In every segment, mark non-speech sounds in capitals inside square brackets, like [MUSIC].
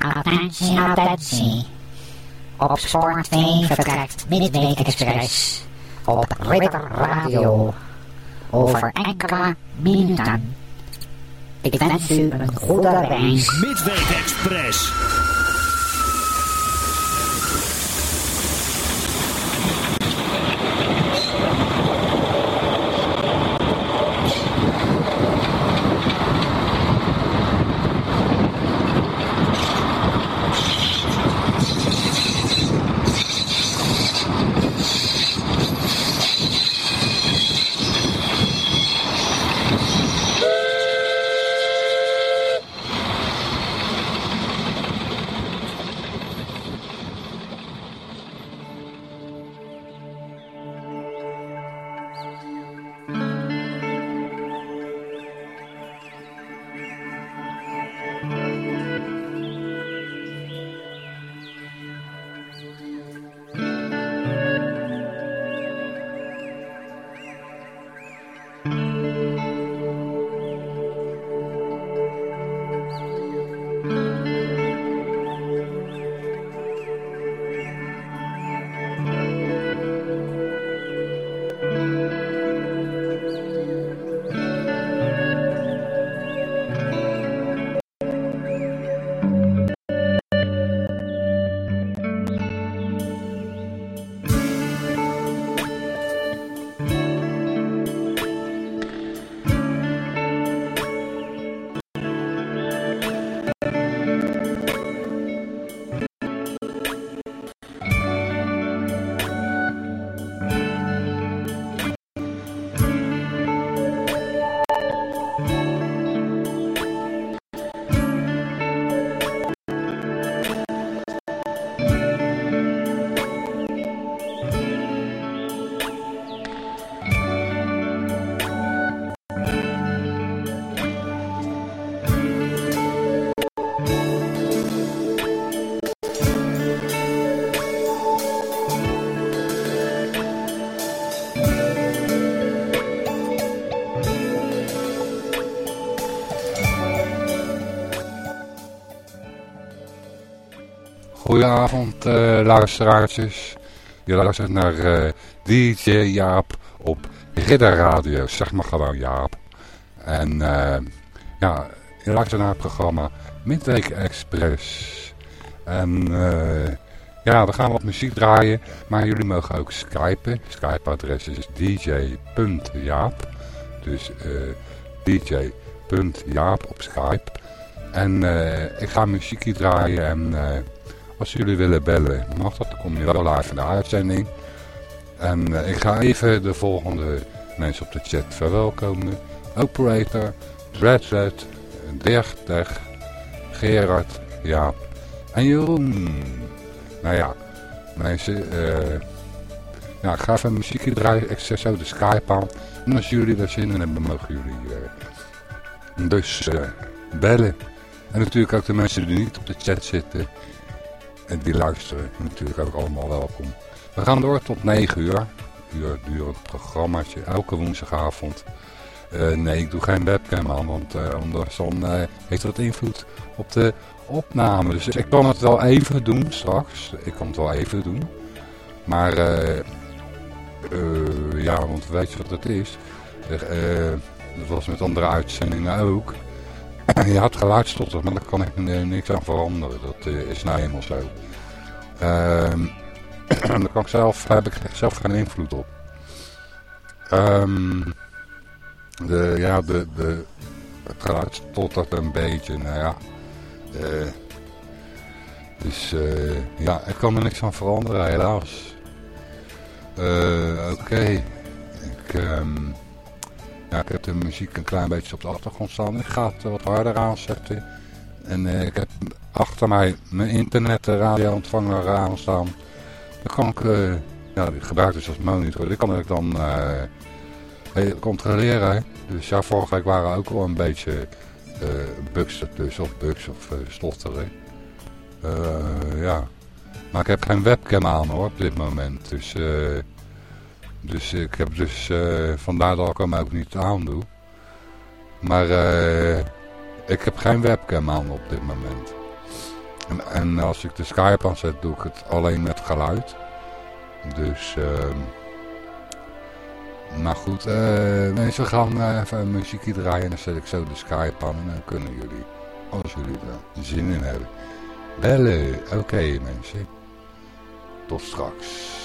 Attentie, attentie. Op Spoor 2 vertrekt Midweek Express op Ritter Radio over enkele minuten. Ik wens u een goede reis. Midweek Goedenavond uh, luisteraartjes. Je luistert naar uh, DJ Jaap op Ridder Radio. Zeg maar gewoon Jaap. En uh, ja, je luistert naar het programma Midweek Express. En ja, we gaan wat muziek draaien. Maar jullie mogen ook skypen. Skype-adres is dj.jaap. Dus dj.jaap op Skype. En ik ga muziekje draaien en... Als jullie willen bellen, mag dat. Dan kom je wel live in de uitzending. En uh, ik ga even de volgende mensen op de chat verwelkomen. Operator, Dreadred, Dirk, Gerard, Jaap en Jeroen. Nou ja, mensen, uh, ja, ik ga even muziekje draaien. Ik zet zo de Skype aan. En als jullie er zin in hebben, mogen jullie uh, dus bellen. En natuurlijk ook de mensen die niet op de chat zitten. En die luisteren natuurlijk ook allemaal welkom. We gaan door tot 9 uur. Uur durend programmaatje, elke woensdagavond. Uh, nee, ik doe geen webcam aan, want uh, anders uh, heeft dat invloed op de opname. Dus ik kan het wel even doen straks. Ik kan het wel even doen. Maar, ja, want weet je wat het is? dat was met andere uitzendingen ook. [COUGHS] je had geluidstotter, maar daar kan ik niks aan veranderen. Dat is nou eenmaal zo. Um, [COUGHS] daar kan ik zelf, heb ik zelf geen invloed op. Um, de, ja, de, de, het geluid stottert een beetje, nou ja. Dus uh, ja, ik kan er niks aan veranderen, helaas. Uh, Oké. Ik, um, ja, ik heb de muziek een klein beetje op de achtergrond staan. Ik ga het wat harder aanzetten. En uh, ik heb achter mij mijn internet radio-ontvanger aanstaan. Dan kan ik, uh, ja, die gebruik dus als monitor. Die kan ik dan uh, controleren. Dus ja, vorige week waren ook wel een beetje bugs ertussen. Of bugs of stotteren. ja. Maar ik heb geen webcam aan hoor op dit moment. Dus, dus ik heb dus vandaar dat ik hem ook niet aandoe. Maar ik heb geen webcam aan op dit moment. En, en als ik de Skype aanzet, doe ik het alleen met geluid. Dus, ehm nou goed, eh nee, we gaan eh, even muziekje draaien en dan zet ik zo de Skype aan en dan kunnen jullie, als jullie er zin in hebben, bellen. Oké mensen, tot straks.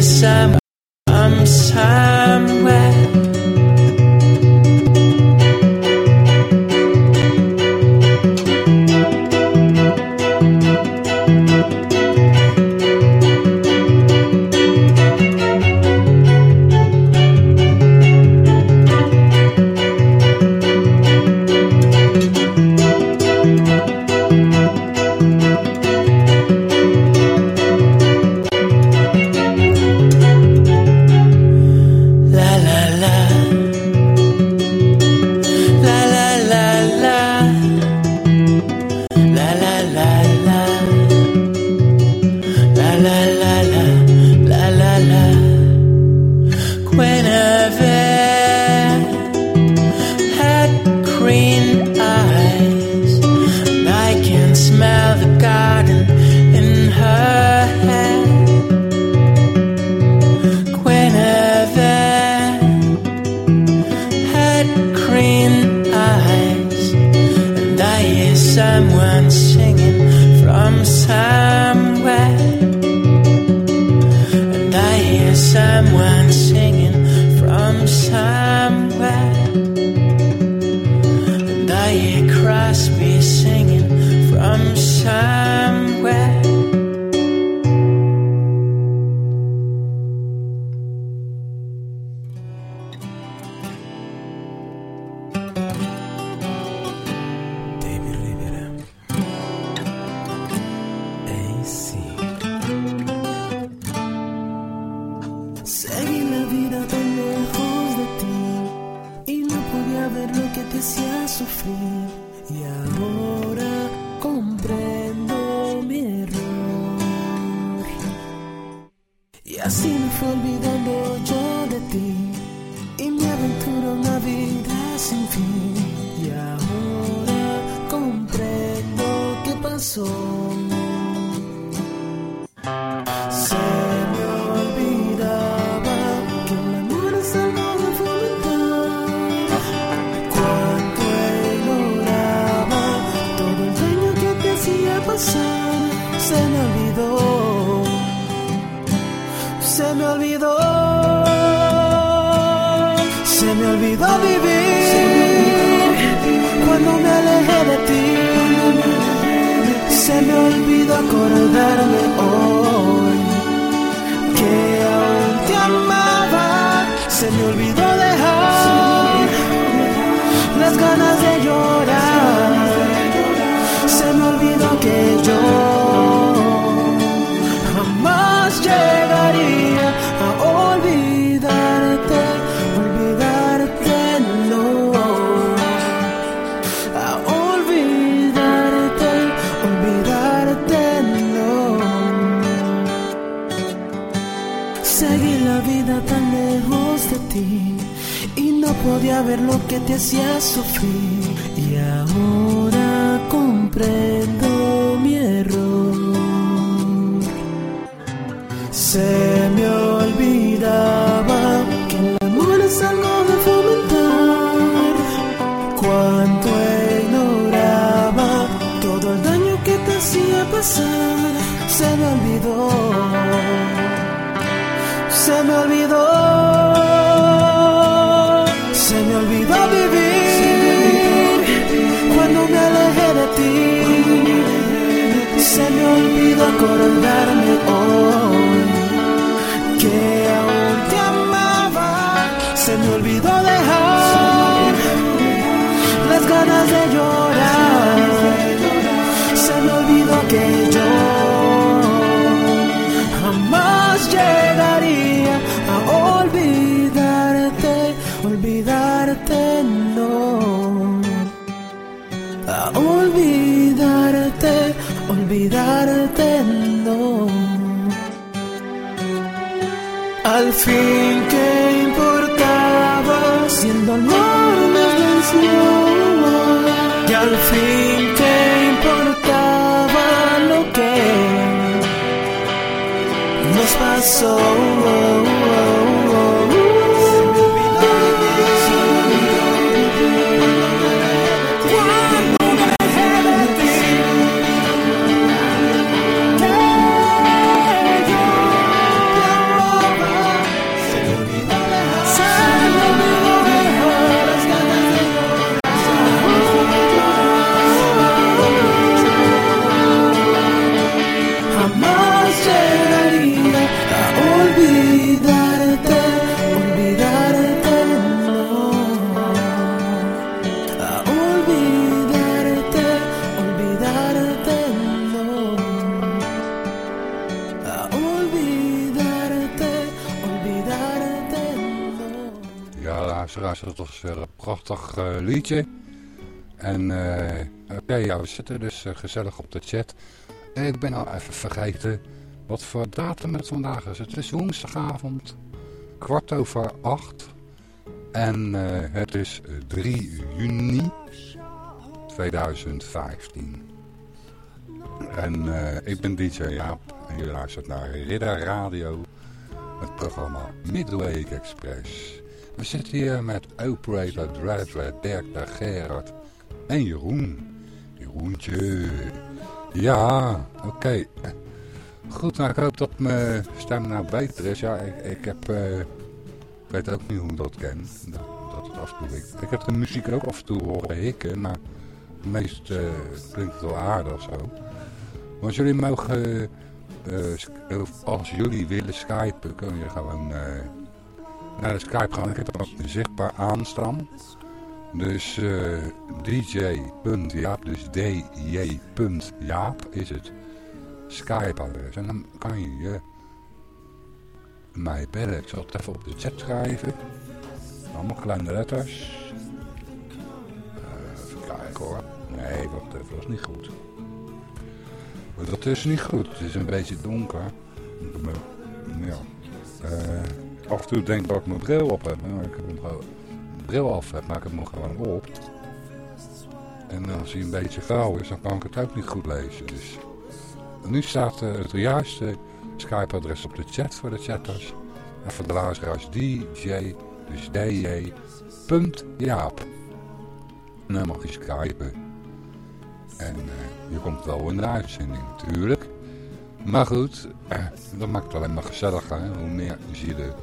this I'm Se me olvidó, se me olvidó vivir cuando me alejé de ti. Se me olvidó coronarme hoy. Al fin que importaba siendo amor nos enseñó que al fin que importaba lo que nos pasó. was weer een prachtig eh, eh, liedje. En eh, oké, ja, we zitten dus gezellig op de chat. Ik ben al even vergeten wat voor datum het vandaag is. Het is woensdagavond, kwart over acht. En het is 3 juni 2015. En ik ben DJ Jaap en je luistert naar Ridder Radio. Het programma Midweek Express. We zitten hier met Operator Driver, Dirk de Gerard en Jeroen. Jeroentje. Ja, oké. Goed, nou, ik hoop dat mijn stem nou beter is. Ja, ik, heb... Eh, weet ook niet hoe ik dat ken. Dat, het af en toe... Ik, ik, heb de muziek ook af en toe horen hikken, maar... Het meest eh, klinkt het wel aardig of zo. Want jullie mogen... Uh, als jullie willen skypen, kun je gewoon naar de Skype gaan. Ik heb zichtbaar aanstaan. Dus eh dj.jaap, dus dj.jaap is het Skype-adres. En dan kan je eh, mij bellen. Ik zal het even op de chat schrijven. Allemaal kleine letters. Eh, even kijken hoor. Nee, wacht even, dat is niet goed. Dat is niet goed. Het is een beetje donker. Ja. Af en toe denk dat ik mijn bril op heb. Maar ik heb hem gewoon bril af heb, maar ik heb hem gewoon op. En als hij een beetje vuil is, dan kan ik het ook niet goed lezen. Dus nu staat eh, het juiste Skype-adres op de chat voor de chatters. En voor de luisteraars DJ, dus DJ, punt Jaap. En dan mag je skypen. En eh, je komt wel in de uitzending natuurlijk. Maar goed, eh, dat maakt het alleen maar gezelliger. Hè? Hoe meer zielen,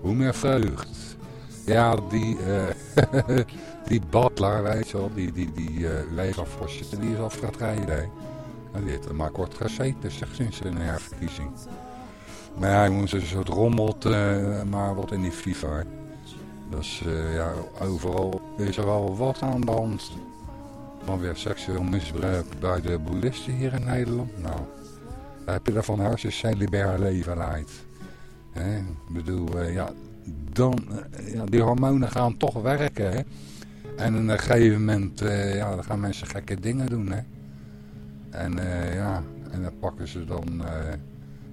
hoe meer vreugd. Ja, die, eh [LAUGHS] die Butler, weet je wel, die, die, die UEFA-voorzitter, die is al vertreden. hè. En maar kort gezeten, zeg, sinds de herverkiezing. Maar ja, jongens, er soort rommelt eh, maar wat in die FIFA. Dus eh, ja, overal is er wel wat aan de hand. Dan weer seksueel misbruik bij de boeddhisten hier in Nederland. Nou, heb je daarvan als je celibare leven leidt. Ik bedoel, eh, ja, dan, eh, ja, die hormonen gaan toch werken. Hè? En op een gegeven moment eh, ja, dan gaan mensen gekke dingen doen. Hè? En ja, en dan pakken ze dan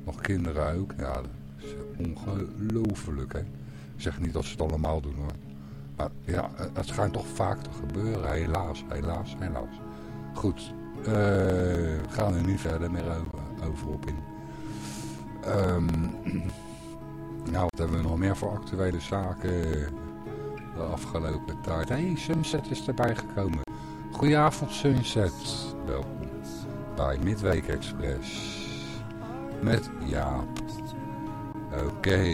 nog kinderen ook. Ja, dat is ongelooflijk. Hè? Ik zeg niet dat ze het allemaal doen hoor. Maar ja, het schijnt toch vaak te gebeuren. Helaas, helaas, helaas. Goed, eh, we gaan er niet verder meer over, over op in. Ehm, nou, wat hebben we nog meer voor actuele zaken de afgelopen tijd? Hé, hey, Sunset is erbij gekomen. Goedenavond Sunset, welkom bij Midweek Express met Jaap. Oké,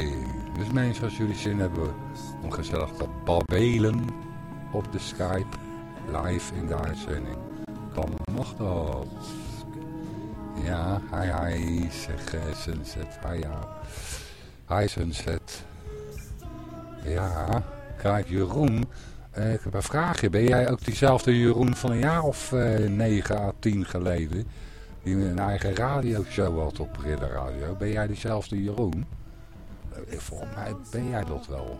dus mensen als jullie zin hebben om gezellig te babbelen op de Skype live in de uitzending, dan mag dat. Ja, hi hi, zeg eh, Sunset, hi ja. Hi Sunset. Ja, kijk Jeroen, eh, ik heb een vraagje. Ben jij ook diezelfde Jeroen van een jaar of eh 9 à 10 geleden? Die een eigen radioshow had op Ridder Radio. Ben jij diezelfde Jeroen? Eh, Volgens mij ben jij dat wel.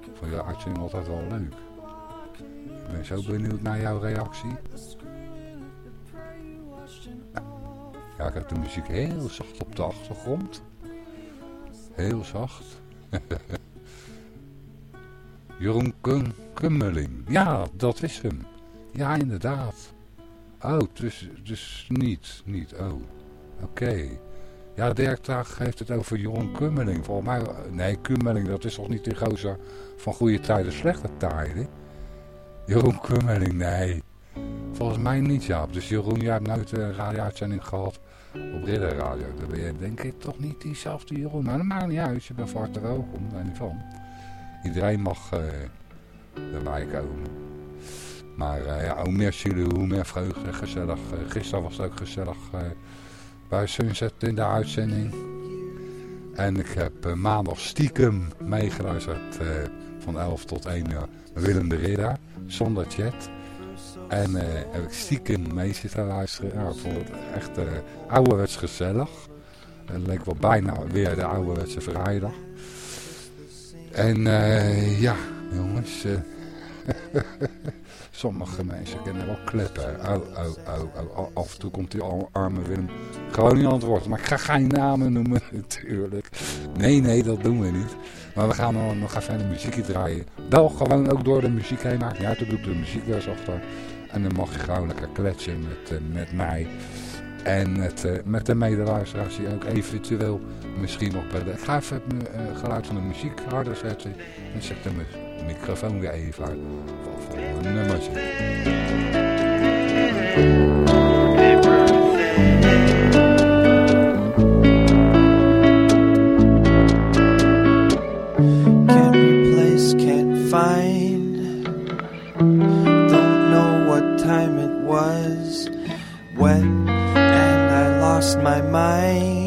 Ik vond je uitzending altijd wel leuk. Ik ben zo benieuwd naar jouw reactie. Ja, ik heb de muziek heel zacht op de achtergrond. Heel zacht. [LAUGHS] Jeroen Kum Kummeling. Ja, dat is hem. Ja, inderdaad. Oh, dus, dus niet, niet. Oh, oké. Ja, Dirk heeft het over Jeroen Kummeling. Volgens mij, nee, Kummeling, dat is toch niet de gozer van goede tijden, slechte tijden? Jeroen Kummeling, nee. Volgens mij niet, Jaap. Dus Jeroen, jij hebt nooit een radio-uitzending gehad op Ridder Radio. Dan ben je denk ik toch niet diezelfde Jeroen. Maar dat maakt niet uit, je bent van harte welkom, daar niet van. Iedereen mag eh, erbij komen. Maar eh, ja, hoe meer zielen, hoe meer vreugde, gezellig. Eh, gisteren was het ook gezellig eh, bij Sunset in de uitzending. En ik heb eh, maandag stiekem meegeluisterd eh, van 11 tot 1 uur Willem de Ridder, zonder chat. En eh, heb ik stiekem mee zitten luisteren. Ja, ik vond het echt eh ouderwets gezellig. Het leek wel bijna weer de ouderwetse vrijdag. En eh, ja, jongens. [LAUGHS] sommige mensen kennen wel kleppen. Oh, oh, oh, oh. Af en toe komt die arme Willem gewoon niet aan het woord. Maar ik ga geen namen noemen [LAUGHS] natuurlijk. Nee, nee, dat doen we niet. Maar we gaan nog, nog even een muziekje draaien. Bel gewoon ook door de muziek heen. Maakt niet uit, dan doe ik de muziek weer eens. En dan mag je gewoon lekker kletsen met, eh, met mij. En het, eh, met de medeluisteraars die ook eventueel misschien nog bij de... Ik ga even het eh, geluid van de muziek harder zetten. En zet de microfoon weer even uit. Voor een nummertje. find. When, and I lost my mind.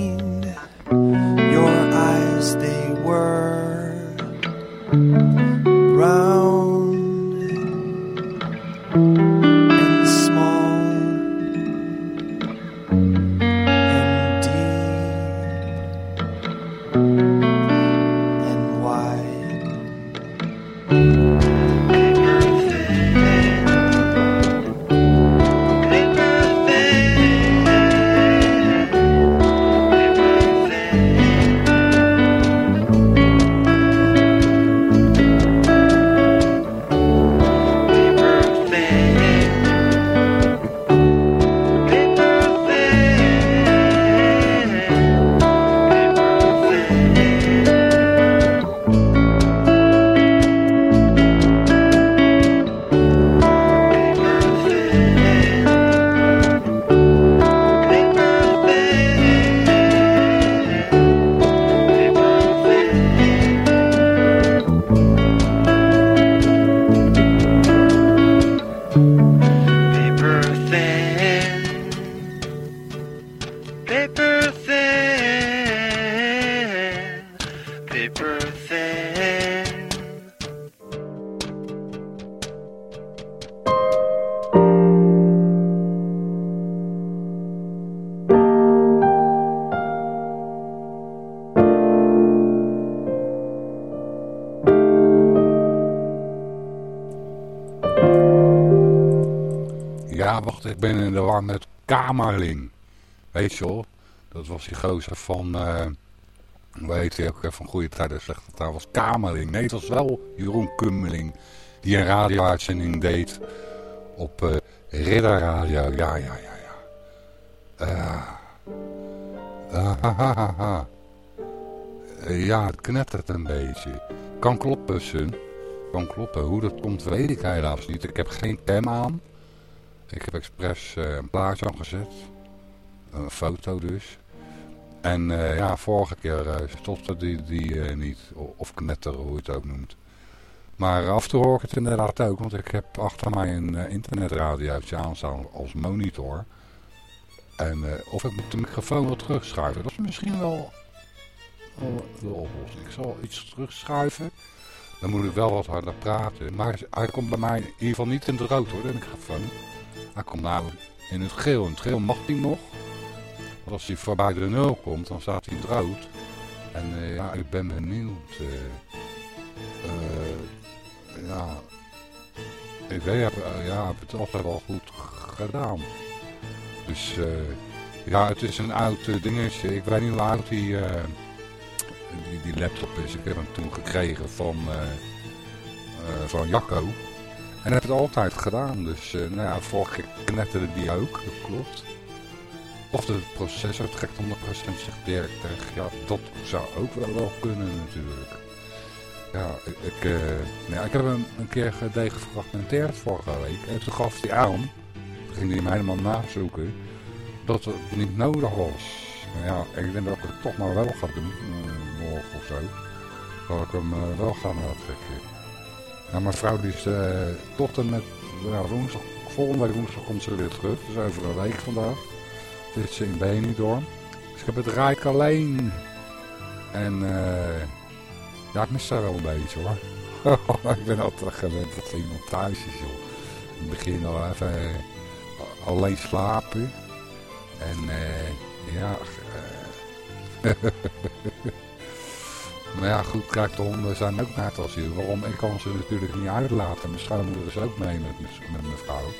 Dat was die gozer van, eh hoe heet hij ook, van Goede Tijden, Slechte Taal, was Kamerling. Nee, het was wel Jeroen Kummeling, die een radio-uitzending deed op Ridder Radio. Ja, ja, ja, ja. Eh, ja, het knettert een beetje. Kan kloppen, Sun. Kan kloppen. Hoe dat komt, weet ik helaas niet. Ik heb geen cam aan. Ik heb expres een plaatje aangezet. Een foto dus. En eh, ja, vorige keer eh, stopte die, die eh, niet. Of knetteren, hoe je het ook noemt. Maar af hoor ik het inderdaad ook. Want ik heb achter mij een uh, internetradiootje aanstaan als monitor. En of ik moet de microfoon wat terugschuiven. Dat is misschien wel, wel de oplossing. Ik zal iets terugschuiven. Dan moet ik wel wat harder praten. Maar hij komt bij mij in ieder geval niet in het rood hoor, de microfoon. Hij komt nou in het geel. In het geel mag hij nog. Want als hij voorbij de nul komt, dan staat hij rood. En eh, ja, ik ben benieuwd. eh, eh, ja, ik heb, ja, het altijd wel goed gedaan. Dus ja, het is een oud dingetje. Ik weet niet hoe oud die, die, die laptop is. Ik heb hem toen gekregen van, van Jacco. En heb het altijd gedaan. Dus eh, nou ja, vorige keer knetterde die ook. Dat klopt. Of de processor trekt 100% zich direct. Ja, dat zou ook wel, wel kunnen natuurlijk. Ja, ik, eh, nou ja, ik heb hem een keer gedegen gefragmenteerd vorige week. En toen gaf hij aan, toen ging hij me helemaal nazoeken, dat het niet nodig was. Nou ja, ik denk dat ik het toch maar wel ga doen, eh, morgen of zo. Dat ik hem wel ga natrekken. Nou, mijn vrouw die is eh, tot en met ja, woensdag, volgende week woensdag komt ze weer terug. Dus over een week vandaag. Zit ze in Benidorm. Dus ik heb het rijk alleen. En eh ja, ik mis haar wel een beetje hoor. [LAUGHS] ik ben altijd gewend dat er iemand thuis is joh. In het begin al even eh, alleen slapen. En eh ja... [LAUGHS] maar ja, goed, kijk, de honden zijn ook net als u. Waarom? Ik kan ze natuurlijk niet uitlaten. Mijn schoonmoeder is ook mee met, mijn- vrouw.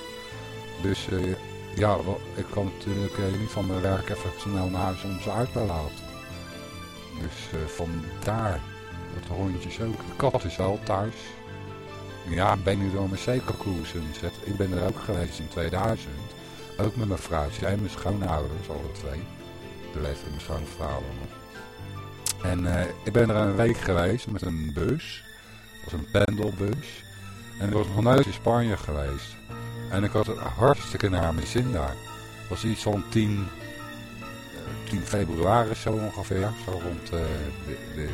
Dus eh, ja, ik kan natuurlijk eh, niet van mijn werk even snel naar huis om ze uit te laten. Dus eh, vandaar dat de hondjes ook. De kat is wel thuis. Ja, ben nu door mijn zekerkoersen. Ik ben er ook geweest in 2000. Ook met mijn vrouwtje en mijn schoonouders, alle twee. De leeftijd mijn schoonvader nog. En eh, ik ben er een week geweest met een bus. Dat was een pendelbus. En ik was nog nooit in Spanje geweest. En ik had het hartstikke naar mijn zin daar. Het was iets van 10, eh, 10 februari zo ongeveer. Zo rond eh, de, de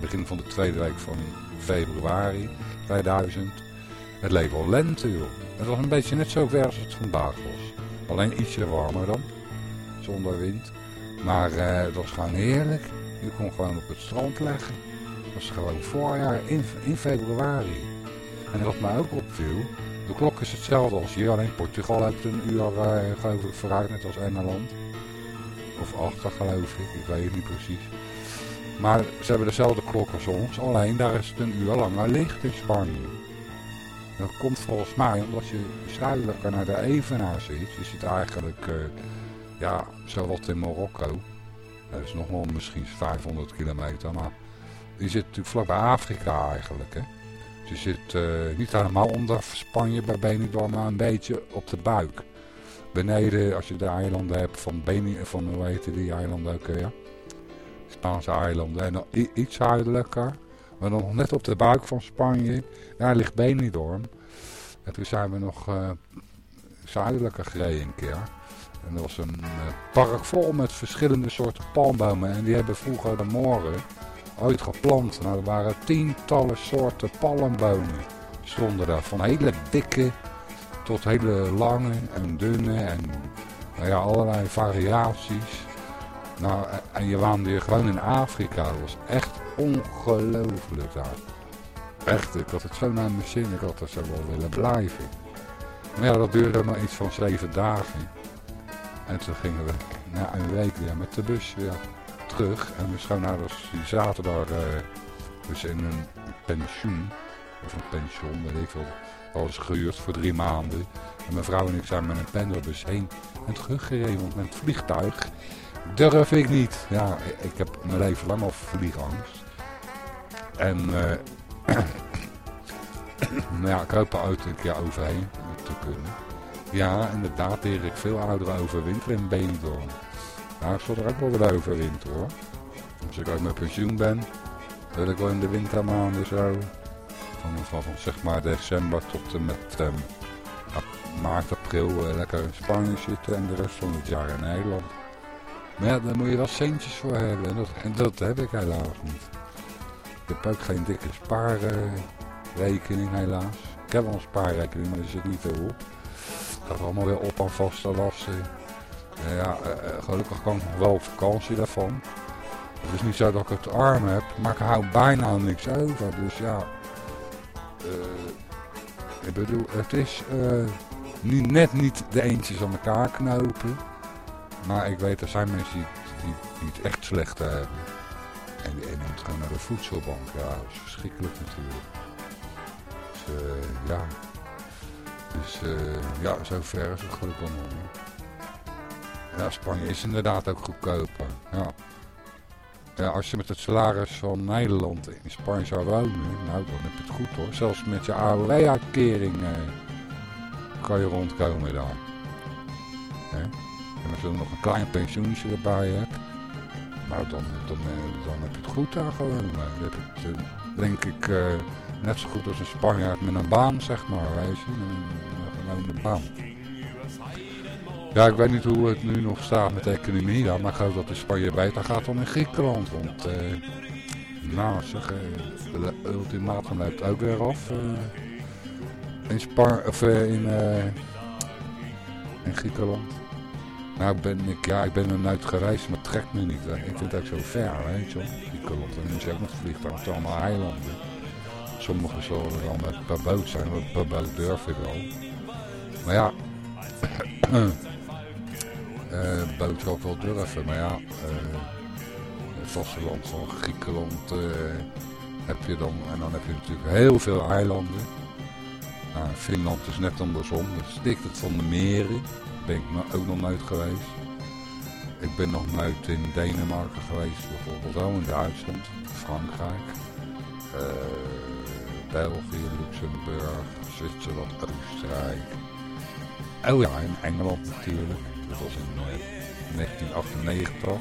begin van de tweede week van februari 2000. Het leek wel lente joh. Het was een beetje net zo ver als het vandaag was. Alleen ietsje warmer dan. Zonder wind. Maar eh, het was gewoon heerlijk. Je kon gewoon op het strand leggen. Het was gewoon voorjaar in, februari. En wat mij ook opviel. De klok is hetzelfde als hier. Alleen Portugal heeft een uur uh, geloof ik vooruit. Net als Engeland. Of achter geloof ik. Ik weet het niet precies. Maar ze hebben dezelfde klok als ons. Alleen daar is het een uur langer licht in Spanje. Dat komt volgens mij omdat je zuidelijker naar de Evenaar zit. Je zit eigenlijk, uh, ja, zowat in Marokko. Dat is nog wel misschien 500 kilometer, maar je zit natuurlijk vlak bij Afrika eigenlijk. Hè. Dus je zit uh, niet helemaal onder Spanje bij Benidorm, maar een beetje op de buik. Beneden, als je de eilanden hebt van Benidorm, van hoe heet die eilanden ook, ja. Spaanse eilanden. En dan iets zuidelijker, maar dan nog net op de buik van Spanje. Daar ligt Benidorm. En toen zijn we nog uh, zuidelijker gereden een keer. En er was een uh, park vol met verschillende soorten palmbomen. En die hebben vroeger de moren ooit geplant. Nou, er waren tientallen soorten palmbomen. Stonden daar. Van hele dikke tot hele lange en dunne. En nou ja, allerlei variaties. Nou, en je waande gewoon in Afrika. Dat was echt ongelooflijk daar. Echt, ik had het zo naar mijn zin. Ik had er zo wel willen blijven. Maar ja, dat duurde maar iets van zeven dagen. En toen gingen we na een week weer met de bus weer terug. En mijn schoonouders die zaten daar uh, dus in een pensioen. Of een pension, weet ik veel. Alles gehuurd voor drie maanden. En mijn vrouw en ik zijn met een pendelbus heen en teruggereden. Met het vliegtuig durf ik niet. Ja, ik heb mijn leven lang al vliegangst. En... Uh, [CLEARS THROAT] nou ja, ik hoop er ooit een keer overheen te kunnen. Ja, inderdaad, leer ik veel ouderen overwinteren in Benidorm. Ik zal er ook wel wat overwinteren hoor. Als ik uit mijn pensioen ben, wil ik wel in de wintermaanden zo. Van, van, zeg maar december tot en met um, maart, april uh, lekker in Spanje zitten en de rest van het jaar in Nederland. Maar ja, daar moet je wel centjes voor hebben en dat, heb ik helaas niet. Ik heb ook geen dikke spaarrekening helaas. Ik heb wel een spaarrekening, maar er zit niet veel op. Dat gaat allemaal weer op aan vaste lasten. Uh, ja, uh, gelukkig kan ik nog wel op vakantie daarvan. Het is niet zo dat ik het arm heb, maar ik hou bijna niks over. Dus ja, uh, ik bedoel, het is niet, net niet de eentjes aan elkaar knopen. Maar ik weet, er zijn mensen die, die, het echt slecht hebben. En die neemt gewoon naar de voedselbank. Ja, dat is verschrikkelijk natuurlijk. Dus ja. Dus uh, ja, zover is het gelukkig. Ja, Spanje is inderdaad ook goedkoper. Ja. ja. Als je met het salaris van Nederland in Spanje zou wonen, nou dan heb je het goed hoor. Zelfs met je AOW-uitkering uh, kan je rondkomen daar. En als je nog een klein pensioentje erbij hebt, nou dan, dan, dan heb je het goed daar gewoon. Dan heb je het, denk ik, uh, net zo goed als een Spanjaard met een baan, zeg maar. Weet je, een, gewone baan. Ja, ik weet niet hoe het nu nog staat met de economie daar, maar ik geloof dat de Spanje beter gaat dan in Griekenland. Want, uh, nou zeg, uh, de ultimatum loopt ook weer af. Uh, in, Spar of, in, in Griekenland. Nou ben ik, ja, ik ben er nooit gereisd, maar het trekt me niet. Ik vind het ook zo ver, weet je wel. Griekenland, en dan ook met vliegtuig, het allemaal eilanden. Sommige zullen dan met per boot zijn, want per boot durf ik wel. Maar ja, uh, boot ik wel durven, maar ja, uh, het vasteland van Griekenland uh, heb je dan, en dan heb je natuurlijk heel veel eilanden. Nou, Finland is net andersom, dat stikt het van de meren, ben ik ook nog nooit geweest. Ik ben nog nooit in Denemarken geweest, bijvoorbeeld ook in Duitsland, Frankrijk, België, Luxemburg, Zwitserland, Oostenrijk. Oh ja, in Engeland natuurlijk. Dat was in uh, 1998.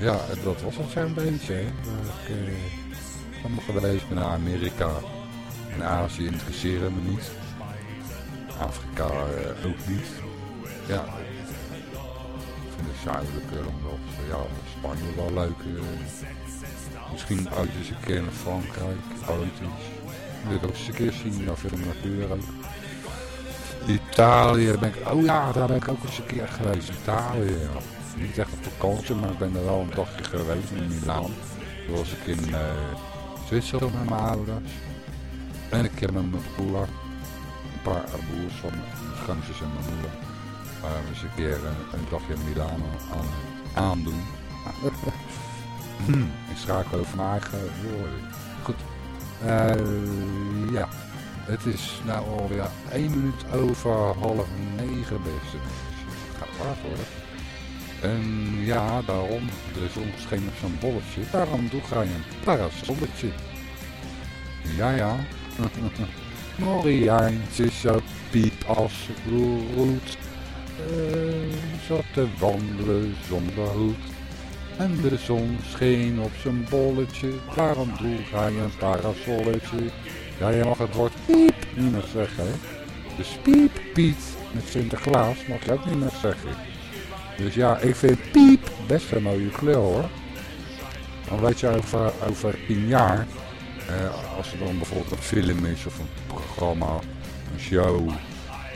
Ja, dat was al zo'n beetje. Ik uh, ben geweest naar Amerika en Azië interesseren me niet. Afrika uh, ook niet. Ja, ik vind de zuidelijke landen, ja, Spanje wel leuk. Misschien ooit eens een keer naar Frankrijk. Ooit eens. Wil ik ook eens een keer zien. Ja, veel natuur ook. Italië ben ik... Oh ja, daar ben ik ook eens een keer geweest. Italië. Niet echt op vakantie, maar ik ben er wel een dagje geweest in Milaan. Toen was ik in uh, Zwitserland met mijn ouders. En ik heb met mijn broer, een paar broers van mijn schoonzus en mijn moeder. We eens een keer een, een dagje in Milaan aan, aandoen. ik schakel over mijn eigen woorden. Goed. Uh, ja. Het is nou alweer 1 minuut over half negen, beste mensen. Het gaat hard hoor. En ja, daarom, de zon scheen op zo'n bolletje. Daarom doe ga je een parasolletje. Ja, ja. [LAUGHS] Moriaantje zo piep als roet. Uh, zat te wandelen zonder hoed. En de zon scheen op zijn bolletje. Daarom droeg hij een parasolletje. Ja, je mag het woord piep niet meer zeggen. Dus piep, piep met Sinterklaas mag je ook niet meer zeggen. Dus ja, ik vind piep best een mooie kleur hoor. Dan weet je over, over tien jaar, eh, als er dan bijvoorbeeld een film is of een programma, een show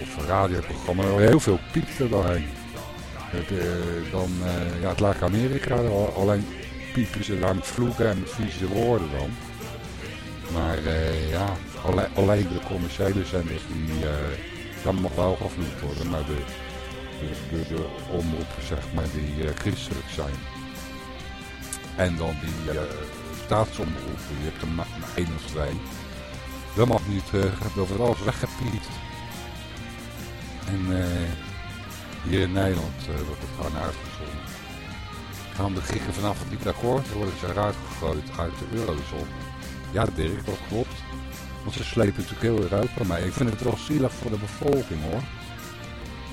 of een radioprogramma, dan heel veel piep er doorheen. Het, eh, dan, eh, ja, het lijkt Amerika, alleen piepen ze daar met vloeken en met vieze woorden dan. Maar uh, ja, alleen, alleen, de commerciële zenders, die, dat mag wel gevloed worden, maar de, de, de, omroepen zeg maar, die christelijk zijn. En dan die uh, staatsomroepen, je hebt er maar één of twee. Dat mag niet, uh, dat wordt alles weggepiet. En hier in Nederland wordt het gewoon uitgezonden. Gaan de Grieken vanaf niet akkoord, worden ze eruit gegooid uit de eurozone. Ja, Dirk, dat klopt. Want ze slepen natuurlijk heel Europa maar Ik vind het wel zielig voor de bevolking hoor.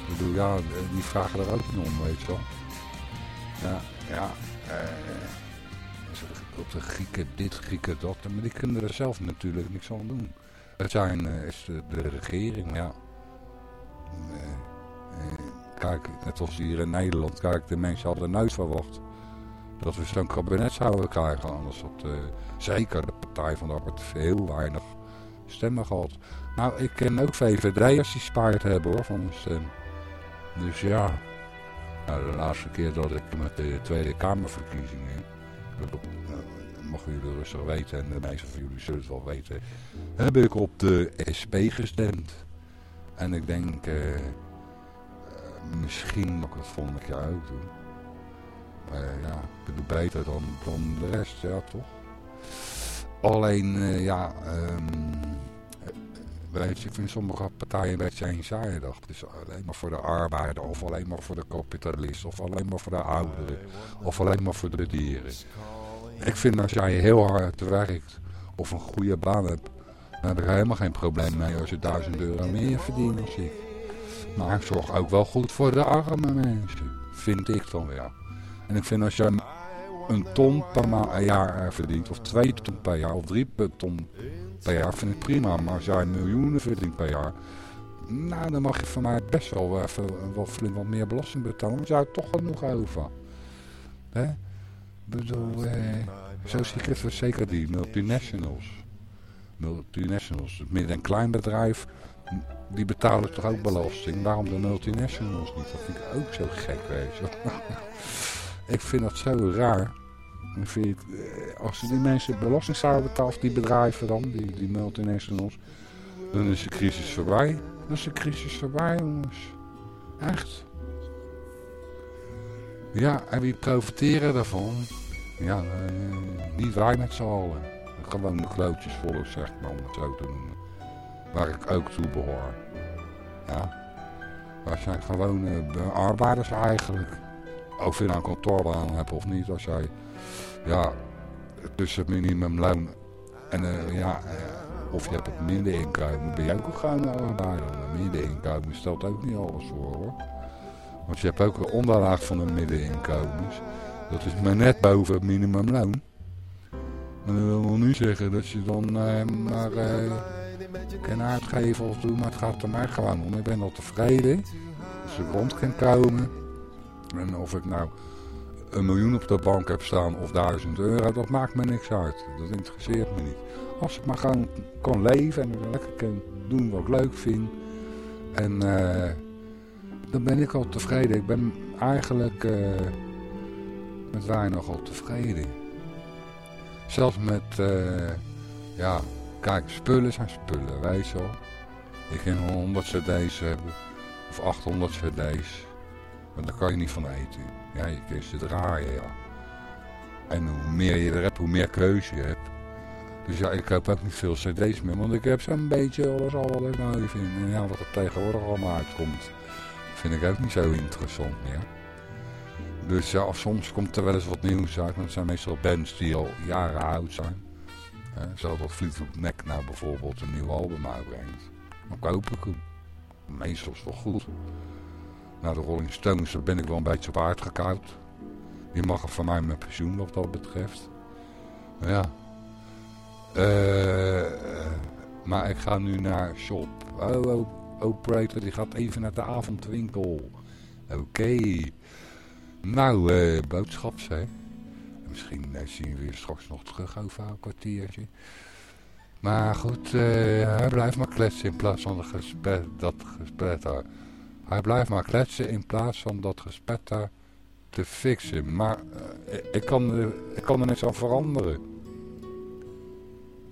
Ik bedoel, ja, die vragen er ook niet om, weet je wel. Ja, ja. Eh, op de Grieken dit, Grieken dat. Maar die kunnen er zelf natuurlijk niks aan doen. Het zijn, uh, is de, regering, ja. Uh, kijk, net als hier in Nederland, kijk, de mensen hadden nooit verwacht dat we zo'n kabinet zouden krijgen. Anders had uh, zeker de Partij van de Arbeid heel weinig stemmen gehad. Nou, ik ken ook VVD'ers die spaard hebben hoor, van een stem. Dus ja, nou, de laatste keer dat ik met de Tweede Kamerverkiezingen, dat uh, mogen jullie rustig weten en de meeste van jullie zullen het wel weten, heb ik op de SP gestemd. En ik denk, uh, misschien mag ik het volgende jaar ook doen. Maar ja, ik bedoel beter dan, dan de rest, ja toch? Alleen, uh, ja, um, weet je, ik vind sommige partijen een beetje eenzijdig. Dus alleen maar voor de arbeider, of alleen maar voor de kapitalist, of alleen maar voor de ouderen, of alleen maar voor de dieren. Ik vind als jij heel hard werkt, of een goede baan hebt, dan heb ik helemaal geen probleem mee als je duizend euro meer verdient als ik. Maar zorg ook wel goed voor de arme mensen, vind ik dan wel. En ik vind als je een ton per jaar verdient, of twee ton per jaar, of drie ton per jaar, vind ik prima. Maar als jij miljoenen verdient per jaar, nou dan mag je van mij best wel even wel flink wat meer belasting betalen. Hebt toch genoeg over. Hè? Bedoel, eh, zo zie ik het zeker die multinationals. Multinationals, midden- en kleinbedrijf, die betalen toch ook belasting. Waarom de multinationals niet? Dat vind ik ook zo gek, weet. [LAUGHS] Ik vind dat zo raar. Ik vind, als die mensen belasting zouden betalen, die bedrijven dan, die, multinationals, dan is de crisis voorbij. Dan is de crisis voorbij, jongens. Echt. Ja, en wie profiteren daarvan? Ja, uh, niet wij met z'n allen. Gewoon de klootjesvolk, zeg maar, om het zo te noemen. Waar ik ook toe behoor. Ja. Wij zijn gewoon arbeiders eigenlijk. Of je nou een kantoorbaan hebt of niet. Als jij ja, tussen het minimumloon en uh, ja, uh, of je hebt het middeninkomen, ben je ook gewoon arbeider. Een middeninkomen stelt ook niet alles voor hoor. Want je hebt ook een onderlaag van de middeninkomens. Dat is maar net boven het minimumloon. Maar dat wil nog niet zeggen dat je dan uh, maar kan uitgeven of doen, maar het gaat er mij gewoon om. Ik ben al tevreden. Als ik rond kan komen. En of ik nou een miljoen op de bank heb staan of duizend euro, dat maakt me niks uit. Dat interesseert me niet. Als ik maar gewoon kan leven en lekker kan doen wat ik leuk vind. En uh, dan ben ik al tevreden. Ik ben eigenlijk uh, met weinig al tevreden. Zelfs met, uh, ja, kijk, spullen zijn spullen, weet je wel. Je kan 100 cd's hebben, of 800 cd's. Maar daar kan je niet van eten. Ja, je kunt ze draaien, ja. En hoe meer je er hebt, hoe meer keuze je hebt. Dus ja, ik koop ook niet veel cd's meer, want ik heb zo'n beetje alles al wat ik ja, wat er tegenwoordig allemaal uitkomt, vind ik ook niet zo interessant meer. Dus ja, soms komt er wel eens wat nieuws uit, maar het zijn meestal bands die al jaren oud zijn. Eh, zoals dat Fleetwood Mac nou bijvoorbeeld een nieuw album uitbrengt. Dan koop ik hem. Meestal is wel goed. Nou, de Rolling Stones, daar ben ik wel een beetje op uitgekoud. Die mag er van mij met pensioen wat dat betreft. Ja. Uh, maar ik ga nu naar Shop. Oh, oh, operator, die gaat even naar de avondwinkel. Oké. Nou, uh, boodschaps, hè. Misschien uh, zien we weer straks nog terug over een kwartiertje. Maar goed, hij blijft maar kletsen in plaats van gespe dat gespetter. Hij blijft maar kletsen in plaats van dat gespetter te fixen. Maar ik, kan, ik kan er niks aan veranderen.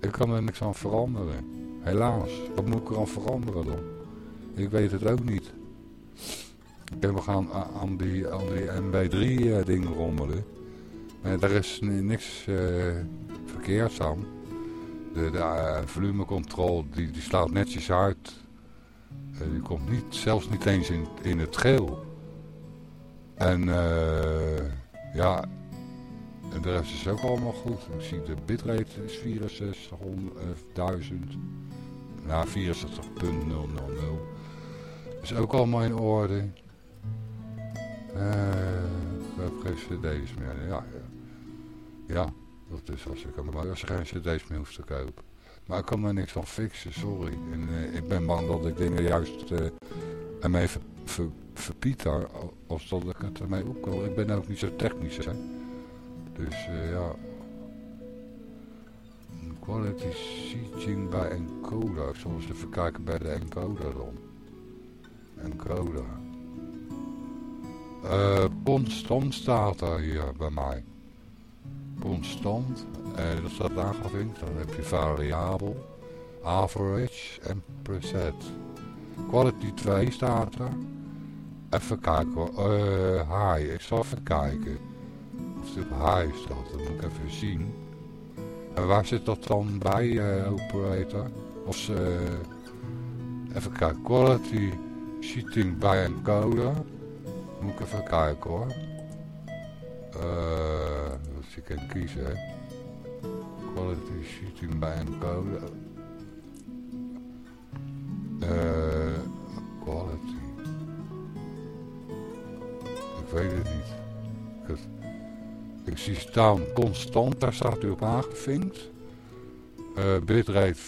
Ik kan er niks aan veranderen. Helaas. Wat moet ik er aan veranderen dan? Ik weet het ook niet. En we gaan aan die, aan die MB3 uh, ding rommelen. Maar daar is niks uh, verkeerds aan. De, de uh, volumecontrole die, die slaat netjes uit. die komt niet, zelfs niet eens in, in het geel. En ja, de rest is ook allemaal goed. Ik zie de bitrate is 64.000. Nou, 64.000. Is ook allemaal in orde. Uh, heb geen cd's meer. Ja, ja. ja dat is als ik, als ik geen cd's meer hoef te kopen. Maar ik kan er niks van fixen, sorry. En, uh, ik ben bang dat ik dingen juist uh, ermee ver, ver, verpieter als dat ik het ermee opkom. Ik ben ook niet zo technisch, hè. Dus uh, ja. Quality seating bij encoder. Ik zal eens even kijken bij de encoder dan. Encoder. Uh, constant staat er hier bij mij. Constant. En uh, dat staat aangevinkt. Dan heb je variabel. Average en preset. Quality 2 staat er. Even kijken. Uh, hi, ik zal even kijken of het op high staat. Dat moet ik even zien. En waar zit dat dan bij, uh, operator? Of even kijken, quality sheeting bij een code. Moet ik even kijken hoor. Uh, als ik kan kiezen. Hè. Quality sheeting bij een code. Uh, quality. Ik weet het niet. Ik zie staan constant, daar staat u op aangevinkt. Uh, bitrate 64.000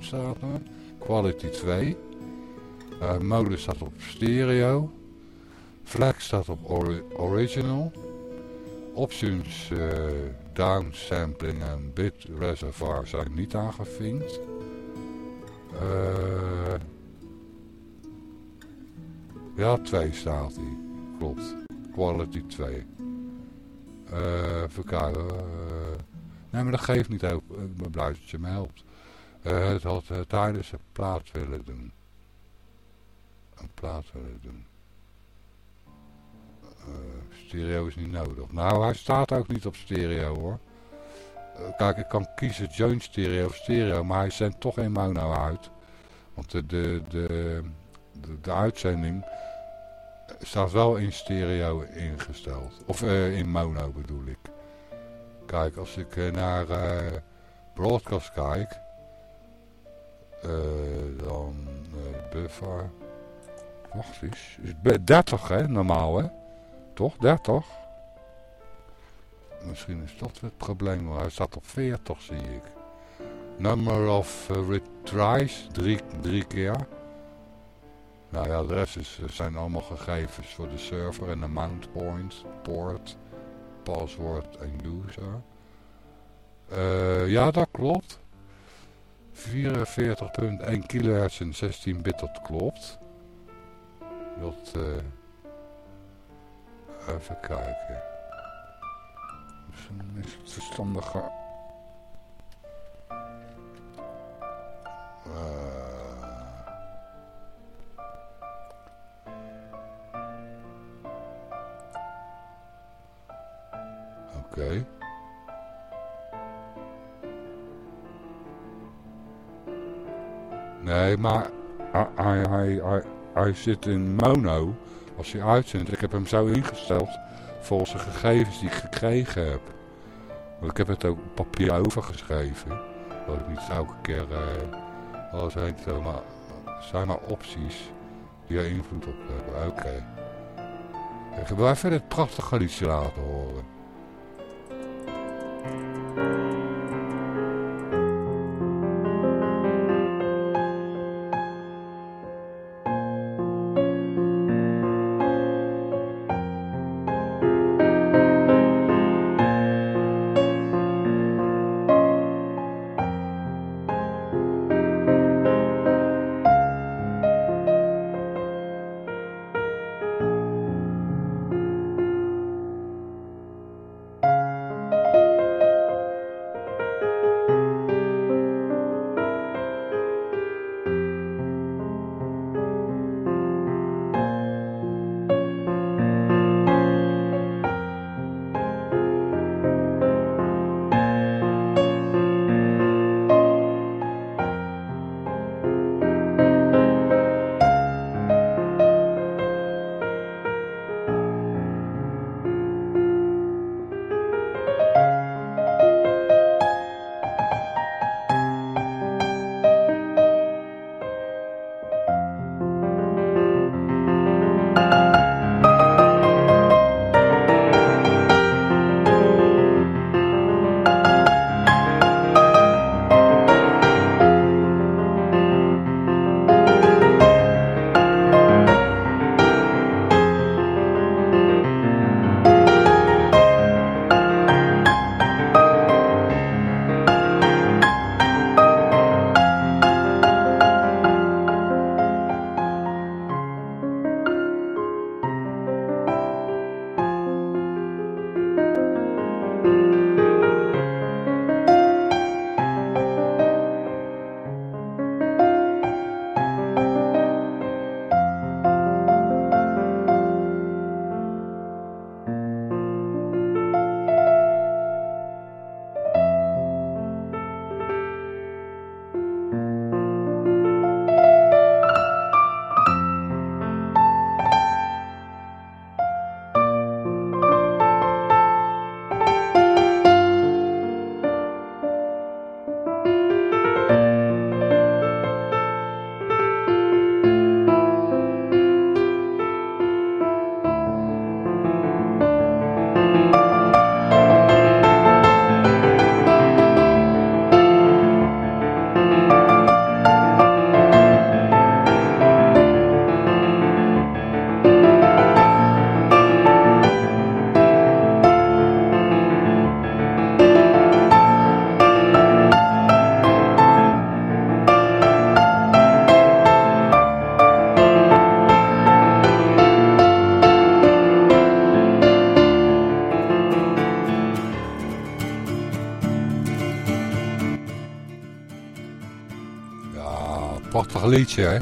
staat er. Quality 2. Uh, mode staat op stereo. Flex staat op ori original. Options uh, downsampling en bit reservoir zijn niet aangevinkt. Uh, ja, 2 staat die. Klopt. Quality 2. Uh, nee, maar dat geeft niet. Ik ben blij dat je me helpt. Het had tijdens een plaat willen doen. Een plaat willen doen. stereo is niet nodig. Nou, hij staat ook niet op stereo hoor. kijk, ik kan kiezen joint stereo of stereo, maar hij zendt toch in mono uit. Want de, de, de, de, uitzending staat wel in stereo ingesteld. Of uh, in mono bedoel ik. Kijk, als ik naar broadcast kijk, dan buffer. Wacht eens. Is 30 hè, normaal hè? Toch? 30? Misschien is dat het probleem, hij staat op 40 zie ik. Number of retries, drie, drie keer. Nou ja, de rest is, eh, zijn allemaal gegevens voor de server en de mount point, port, paswoord en user. Eh, ja, dat klopt. 44.1 kHz en 16 bit, dat klopt. Dat, eh, even kijken. Eh, Oké. Nee, maar hij, hij, hij, hij, zit in mono als hij uitzendt. Ik heb hem zo ingesteld volgens de gegevens die ik gekregen heb. Want ik heb het ook papier overgeschreven. Dat ik niet elke keer uh, alles heen stel. Maar zijn maar opties die er invloed op hebben. Oké. Ik wil even dit prachtige liedje laten horen. Liedje, hè.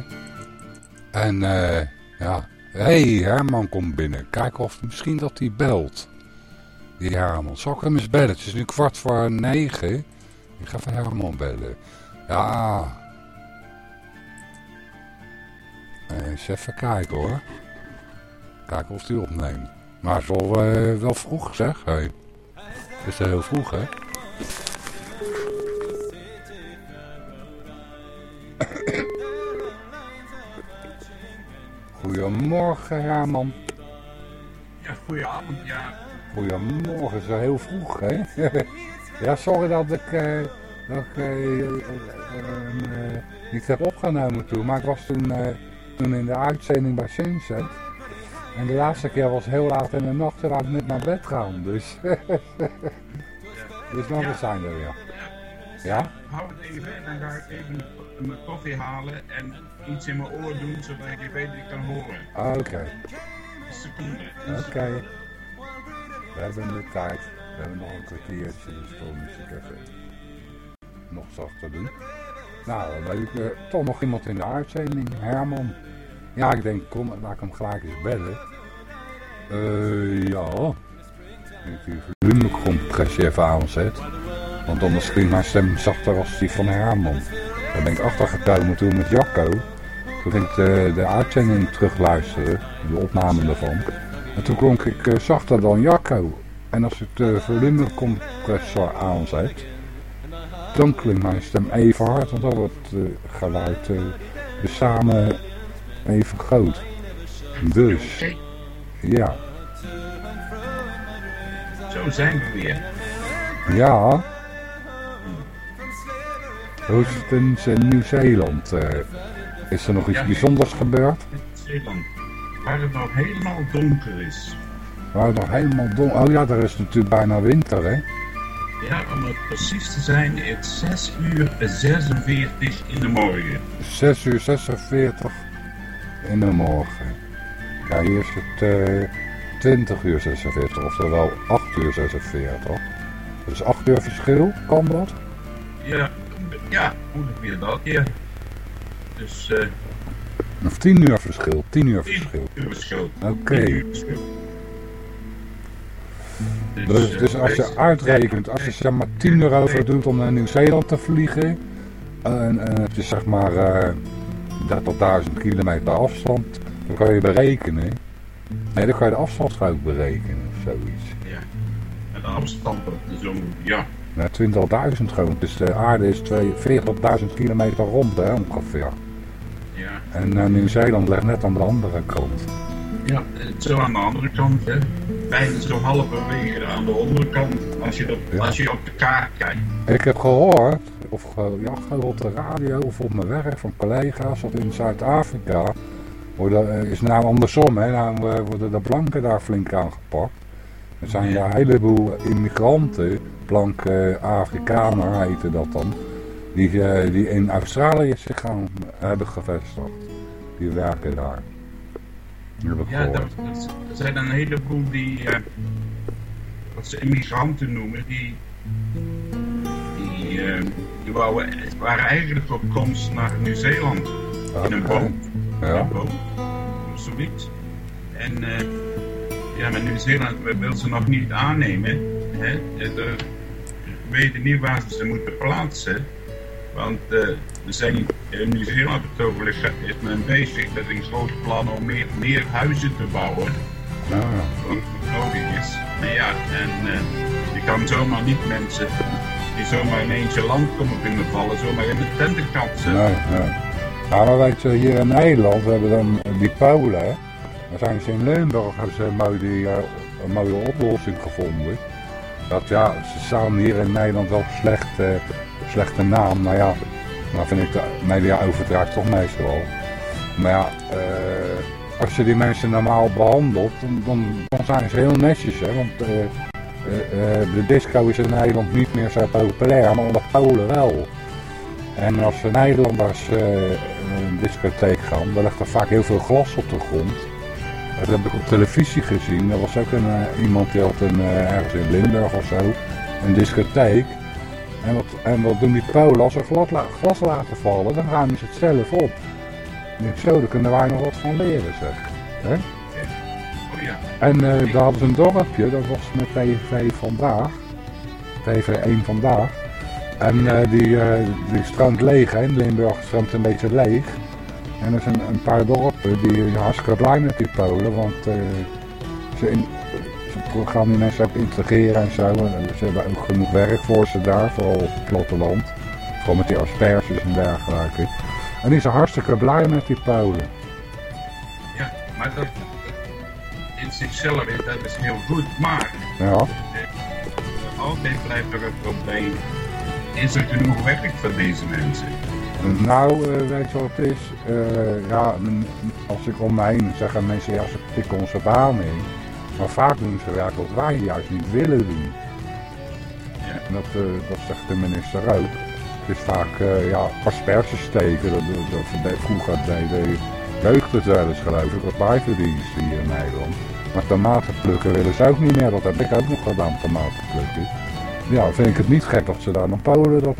En, eh, ja. Hé, hey, Herman komt binnen. Kijk of misschien dat hij belt. Die Herman. Zal ik hem eens bellen? Het is nu kwart voor negen. Ik ga even Herman bellen. Ja. Eens even kijken hoor. Kijken of hij opneemt. Maar het is wel, uh, wel vroeg zeg. Hey. Het is heel vroeg hè. Goedemorgen, Herman. Ja, goedenavond, ja. Goedemorgen, zo heel vroeg, hè? [LAUGHS] ja, sorry dat ik, uh, dat ik uh, uh, niet heb opgenomen toen, maar ik was toen toen in de uitzending bij Sunset. En de laatste keer was heel laat in de nacht en ik net naar bed gaan. Dus, [LAUGHS] dus nou, we zijn er weer. Ja? Hou het even en dan ga ik even mijn koffie halen en iets in mijn oor doen zodat ik je beter kan horen. Ah, Oké, Een seconde. oké. We hebben de tijd. We hebben nog een kwartiertje, dus moet ik even nog zachter doen. Nou, dan weet ik eh, toch nog iemand in de uitzending. Herman. Ja, ik denk, kom, laat ik hem gelijk eens bellen. Eh, ja. Ik die volumecompressie even aanzet. Want anders klinkt mijn stem zachter als die van Herman. Daar ben ik achtergekomen toen met Jacco. Toen ik de, de uitzending terugluisteren, de opname daarvan. En toen klonk ik eh, zachter dan Jacco. En als ik de volumecompressor aanzet, dan klinkt mijn stem even hard, want dan wordt het geluid eh, dus samen even groot. Dus, ja, zo zijn we weer. ja. Hoe is het in eh, Nieuw-Zeeland? eh, is er nog iets Ja. bijzonders gebeurd? Zeeland. Waar het nog helemaal donker is. Waar het nog helemaal don... Oh ja, daar is natuurlijk bijna winter, hè? Ja, om het precies te zijn, het 6 uur 46 in de morgen. 6 uur 46 in de morgen. Ja, hier is het eh 20 uur 46, oftewel 8 uur 46. Dus 8 uur verschil, kan dat? Ja, ja, ongeveer dat, ja. Dus, eh, Of 10 uur verschil, 10 uur verschil. uur verschil. Oké. Tien uur verschil. Dus, eh, dus als je uitrekent, als je zeg maar 10 uur over doet om naar Nieuw-Zeeland te vliegen, en, en het is zeg maar eh 30.000 kilometer afstand, dan kan je berekenen. Nee, dan kan je de afstand ook berekenen of zoiets. Ja, en de afstand is zo'n, ja, Nou, 20.000 gewoon. Dus de aarde is twee- 40.000 kilometer rond, hè, ongeveer. Ja. En eh, Nieuw-Zeeland ligt net aan de andere kant. Ja, zo aan de andere kant, hè. Bijna zo halverwege aan de onderkant, als je, Ja. als je op de kaart kijkt. Ik heb gehoord, of ja, op de radio of op mijn werk van collega's, dat in Zuid-Afrika eh, is nou andersom, hè, nou eh, worden de blanken daar flink aangepakt. Er zijn Ja. daar een heleboel immigranten, blanke Afrikaner heten dat dan, die, eh, die in Australië zich gaan, hebben gevestigd. Die werken daar. Ja, dat, dat- zijn een heleboel die, eh, wat ze immigranten noemen, die, die, eh, die wouden, waren eigenlijk op komst naar Nieuw-Zeeland. In een Oké. boot. In Ja. een boot. Of zoiets. En eh, ja, maar Nieuw-Zeeland wil ze nog niet aannemen. Hè? Ze weten niet waar ze ze moeten plaatsen. Want eh, we zijn in Nieuw-Zeeland het is men bezig met een groot plan om meer, meer huizen te bouwen. Ja. Wat nodig is. Maar ja, en eh, je kan zomaar niet mensen die zomaar in eentje land komen binnenvallen, zomaar in de tentenkant zetten. Nee, nee. Ja, maar weet je, hier in Nederland we hebben dan die Polen. Dan zijn ze in Limburg hebben ze een mooie, eh, een mooie oplossing gevonden. Dat ja, ze staan hier in Nederland wel slecht, eh, slechte naam. Maar ja, dan vind ik de media overdrijft toch meestal wel. Maar ja, eh, als je die mensen normaal behandelt, dan, dan, zijn ze heel netjes. Hè? Want eh, de disco is in Nederland niet meer zo populair, maar onder Polen wel. En als de Nederlanders een discotheek gaan, dan ligt er vaak heel veel glas op de grond. Dat heb ik op televisie gezien. Er was ook een, eh, iemand die had een, eh, ergens in Limburg of zo, een discotheek. En wat, en wat doen die Polen? Als ze glas, la- glas laten vallen, dan ruimen ze het zelf op. En ik zo, daar kunnen wij nog wat van leren, zeg. Hè? Oh En eh, daar hadden ze een dorpje, dat was met TV vandaag. TV1 vandaag. En die, eh, die stroomt leeg, hè. in Limburg stroomt een beetje leeg. En er zijn een paar dorpen die hartstikke blij met die Polen, want eh, ze, in, ze gaan die mensen ook integreren en zo. En ze hebben ook genoeg werk voor ze daar, vooral op het platteland. Vooral met die asperges en dergelijke. En die zijn hartstikke blij met die Polen. ja, maar dat in zichzelf is dat is heel goed, maar Ja, altijd blijft er het probleem, is er genoeg werk voor deze mensen? Nou, eh, weet je wat het is? Eh, ja, als ik om me heen zeggen mensen, ja, ze pikken onze baan in. Maar vaak doen ze werk wat wij juist niet willen doen. Ja. En dat, eh, dat zegt de minister ook. Het is vaak, ja, asperges steken. Dat, dat, dat vroeger deden jeugd wel eens geloof ik, als buitendienst hier in Nederland. Maar tomaten plukken willen ze ook niet meer. Dat heb ik ook nog gedaan, tomaten plukken. Ja, vind ik het niet gek dat ze daar naar Polen dat,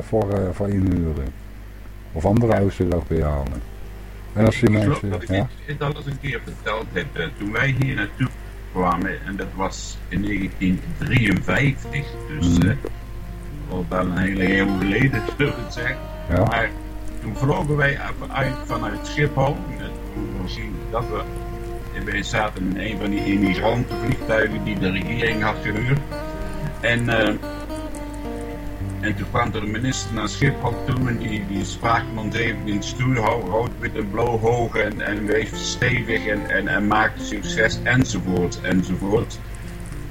voor, voor inhuren. Of andere Oost-Europeanen. En als die mensen, dat ik ja, het al eens een keer verteld heb. eh, toen wij hier naartoe kwamen, en dat was in 1953, dus Mhm. eh, al wel een hele eeuw geleden, [LAUGHS] zullen we het zeggen. ja, Maar toen vlogen wij uit, vanuit Schiphol. En toen zien dat we. en wij zaten in een van die immigrantenvliegtuigen die de regering had gehuurd. En, eh, en toen kwam er een minister naar Schiphol toe en die, die sprak ons even in de stoel, rood, wit en blauw hoog en, en wees stevig en, en, en maakte succes enzovoort enzovoort.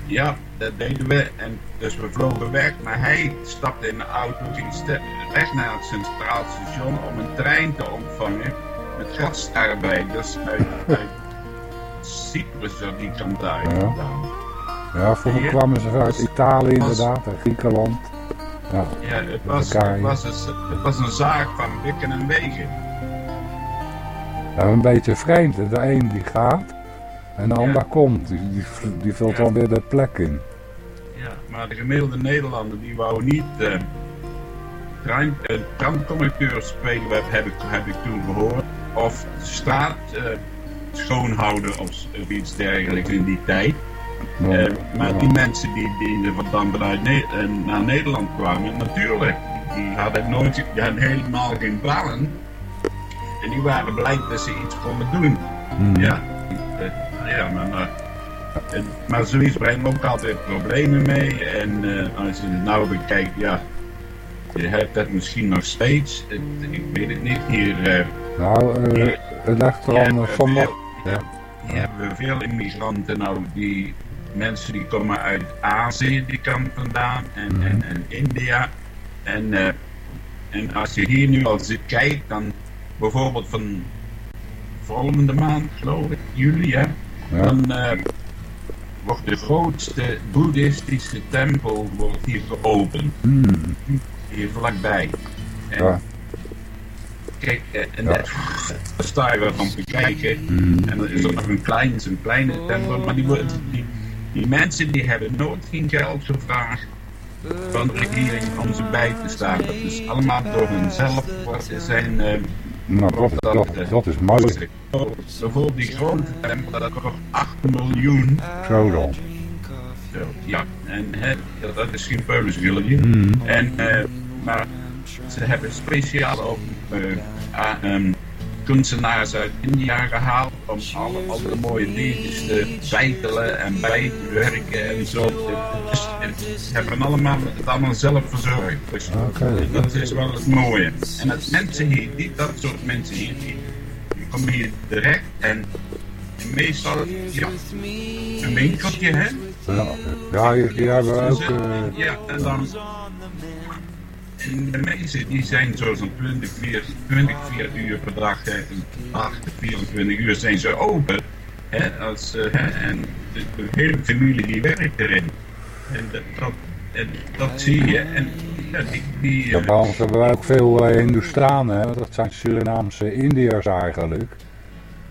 Ja, dat deden we. En dus we vlogen weg. Maar hij stapte in de auto, ging recht naar het Centraal Station om een trein te ontvangen met gastarbeiders uit, uit Cyprus of die kant uit. Ja. ja, vroeger kwamen ze uit Italië inderdaad, en Griekenland. Ja, Ja, het was, het, was een, het was een zaak van wikken en wegen. ja, een beetje vreemd. De een die gaat en de Ja. ander komt. Die, die, die vult dan weer de plek in. Ja, maar de gemiddelde Nederlander die wou niet eh trein, tramconducteur spelen, heb, heb, ik, heb ik toen gehoord. Of straat eh, schoonhouden of iets dergelijks in die tijd. Ja, Eh, maar ja. die mensen die, die dan vanuit Ne- eh, naar Nederland kwamen, natuurlijk, die hadden nooit die hadden helemaal geen banen. En die waren blij dat ze iets konden doen. Hmm. Ja, eh, ja maar, maar, maar zoiets brengt ook altijd problemen mee. En als je het nou bekijkt, ja, je hebt dat misschien nog steeds. Ik weet het niet. Hier, Nou, het ligt er aan veel- Ja. hebben we veel immigranten nou, die mensen die komen uit Azië, die kant vandaan, en, Mhm. en, en India. En, eh, en als je hier nu al zit kijkt, dan bijvoorbeeld van volgende maand, geloof ik, juli, hè, Ja. dan eh, wordt de grootste boeddhistische tempel wordt hier geopend, Hmm. hier vlakbij. En Ja. kijk, eh, en Ja. sta je wel van te kijken. Hmm. En dan is er nog een klein, een kleine tempel, maar die, die, die mensen die hebben nooit geen geld gevraagd van de regering om ze bij te staan. Dat is allemaal door hunzelf zijn... eh, Nou, dat, dat, dat is mooi. Bijvoorbeeld die grote tempel, dat kost 8 miljoen. Zo dan. Ja, en hè, dat, is geen peulenschilletje. Hmm. En, eh, maar ze hebben speciaal ook eh, a- ehm, kunstenaars uit India gehaald om alle, alle mooie dingetjes te beitelen en bij te werken en zo. Dus, ze hebben allemaal, het allemaal zelf verzorgd. Dus dat is wel het mooie. En het mensen hier, die, dat soort mensen hier, die, die komen hier direct en meestal ja, een winkeltje, hè? Ja, ja hier, hier hebben we ook... Eh, ja, en dan. De meeste die zijn zo zo'n 20, 24, 24 uur per dag, hè, 8, 24 uur zijn ze open. Hè, als, eh, hè, en de, de hele familie die werkt erin. En dat, dat, en dat zie je. En ja, die, die, Ja, eh, bij ons hebben we ook veel uh, Hindoestanen, hè. dat zijn Surinaamse Indiërs eigenlijk.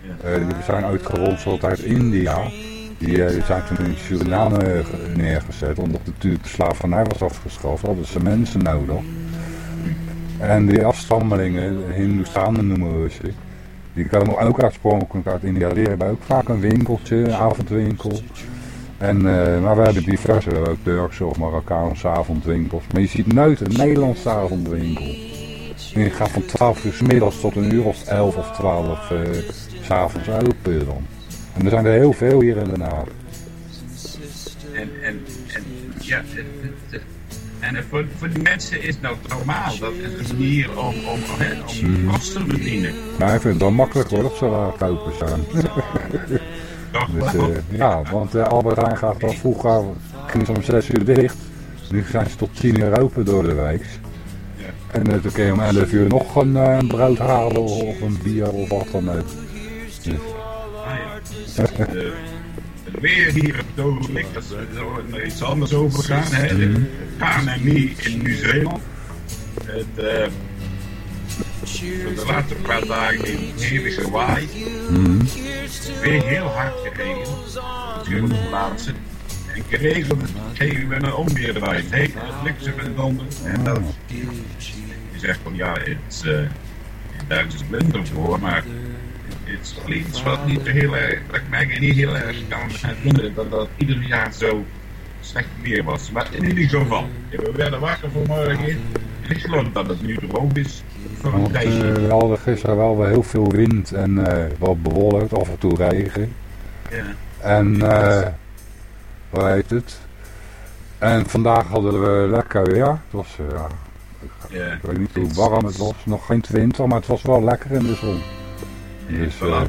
Ja. Uh, die zijn uitgeronseld uit India. Die uh, zijn toen in Suriname neergezet, omdat natuurlijk de slavernij was afgeschaft. Hadden ze mensen nodig. En die afstammelingen, Hindoestanen noemen we ze, die komen ook oorspronkelijk uit India. Die hebben ook vaak een winkeltje, een avondwinkel. En, uh, maar we hebben diverse, ook Turkse of Marokkaanse avondwinkels. Maar je ziet nooit een Nederlandse avondwinkel. Je gaat van 12 uur middags tot een uur of 11 of 12 uh, s'avonds open dan. En er zijn er heel veel hier in Den Haag. En, en, en ja, het, en voor, voor die mensen is dat normaal. Dat is een manier om, om, om, om kosten te verdienen. Maar ik vind het wel makkelijk hoor, ze daar kopen zijn. Toch dus, uh, ja, want uh, Albert Heijn gaat al vroeger, ging om 6 uur dicht. Nu zijn ze tot 10 uur open door de. Ja. En eh, dan kun je om 11 uur nog een eh, brood halen of een bier of wat dan ook. Dus, Ah, ja. [LAUGHS] Weer hier op het ogenblik, dat is er iets anders overgaan. Hè? Mhm. Het KNMI in Nieuw-Zeeland. Het, voor de laatste paar dagen in hevige waai. mhm. Weer heel hard geregend. Verschillende plaatsen. En geregeld kregen we een onweer. Hey, het bliksem en donder. En dat, je zegt van ja, het is, daar is blinder voor, maar is wel iets wat niet heel erg, dat ik mij niet heel erg kan herinneren dat dat ieder jaar zo slecht weer was. Maar in ieder geval, we werden wakker vanmorgen en ik geloof dat het nu droog is Want, eh, we hadden gisteren wel weer heel veel wind en eh, wat bewolkt, af en toe regen. Ja. En, eh hoe heet het? En vandaag hadden we lekker weer. Het was, eh, ja, ik weet niet hoe warm het was, nog geen winter, maar het was wel lekker in de zon. Dus, Dus, wel.